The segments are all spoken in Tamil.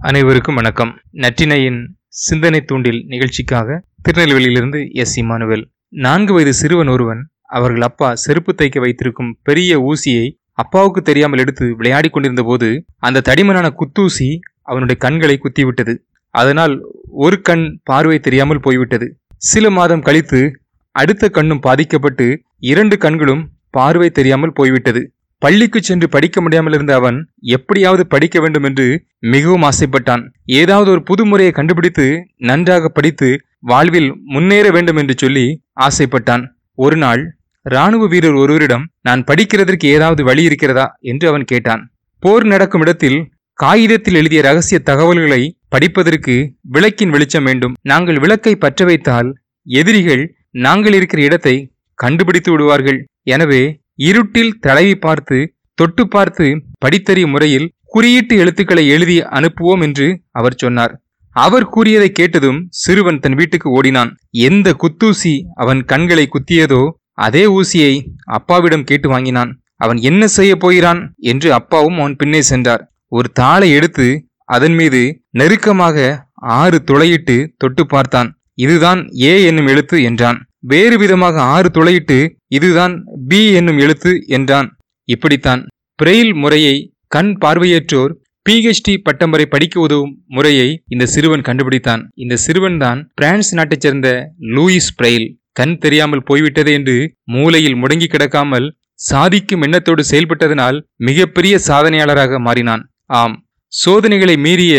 அனைவருக்கும் வணக்கம். நற்றினையின் சிந்தனை தூண்டில் நிகழ்ச்சிக்காக திருநெல்வேலியிலிருந்து எஸ். இமானுவேல். நான்கு வயது சிறுவன் ஒருவன் அவர்கள் அப்பா செருப்பு தைக்க வைத்திருக்கும் பெரிய ஊசியை அப்பாவுக்கு தெரியாமல் எடுத்து விளையாடிக் கொண்டிருந்த போது அந்த தடிமனான குத்தூசி அவனுடைய கண்களை குத்திவிட்டது. அதனால் ஒரு கண் பார்வை தெரியாமல் போய்விட்டது. சில மாதம் கழித்து அடுத்த கண்ணும் பாதிக்கப்பட்டு இரண்டு கண்களும் பார்வை தெரியாமல் போய்விட்டது. பள்ளிக்கு சென்று படிக்க முடியாமல் இருந்த அவன் எப்படியாவது படிக்க வேண்டும் என்று மிகவும் ஆசைப்பட்டான். ஏதாவது ஒரு புது முறையை கண்டுபிடித்து நன்றாக படித்து வாழ்வில் முன்னேற வேண்டும் என்று சொல்லி ஆசைப்பட்டான். ஒரு நாள் ராணுவ வீரர் ஒருவரிடம் நான் படிக்கிறதற்கு ஏதாவது வழி இருக்கிறதா? என்று அவன் கேட்டான். போர் நடக்கும் இடத்தில் காகிதத்தில் எழுதிய ரகசிய தகவல்களை படிப்பதற்கு விளக்கின் வெளிச்சம் வேண்டும். நாங்கள் விளக்கை பற்ற வைத்தால் எதிரிகள் நாங்கள் இருக்கிற இடத்தை கண்டுபிடித்து விடுவார்கள். எனவே இருட்டில் தடவி பார்த்து தொட்டு பார்த்து படித்தறியும் முறையில் குறியீட்டு எழுத்துக்களை எழுதி அனுப்புவோம் என்று அவர் சொன்னார். அவர் கூறியதை கேட்டதும் சிறுவன் தன் வீட்டுக்கு ஓடினான். எந்த குத்தூசி அவன் கண்களை குத்தியதோ அதே ஊசியை அப்பாவிடம் கேட்டு வாங்கினான். அவன் என்ன செய்ய போகிறான்? என்று அப்பாவும் அவன் பின்னே சென்றார். ஒரு தாளை எடுத்து அதன் மீது நெருக்கமாக ஆறு துளையிட்டு தொட்டு பார்த்தான். இதுதான் ஏ என்னும் எழுத்து என்றான். வேறு விதமாக ஆறு துளையிட்டு இதுதான் பி என்னும் எழுத்து என்றான். இப்படித்தான். பிரெயில் முறையை கண் பார்வையற்றோர் பிஹெச்டி பட்டம் வரை படிக்க உதவும் முறையை இந்த சிறுவன் கண்டுபிடித்தான். இந்த சிறுவன் தான் பிரான்ஸ் நாட்டைச் சேர்ந்த லூயிஸ் பிரெயில் கண் தெரியாமல் போய்விட்டது என்று மூலையில் முடங்கி கிடக்காமல் சாதிக்கும் எண்ணத்தோடு செயல்பட்டதனால் மிகப்பெரிய சாதனையாளராக மாறினான். ஆம் சோதனைகளை மீறிய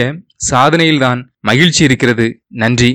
சாதனையில்தான் மகிழ்ச்சி இருக்கிறது. நன்றி.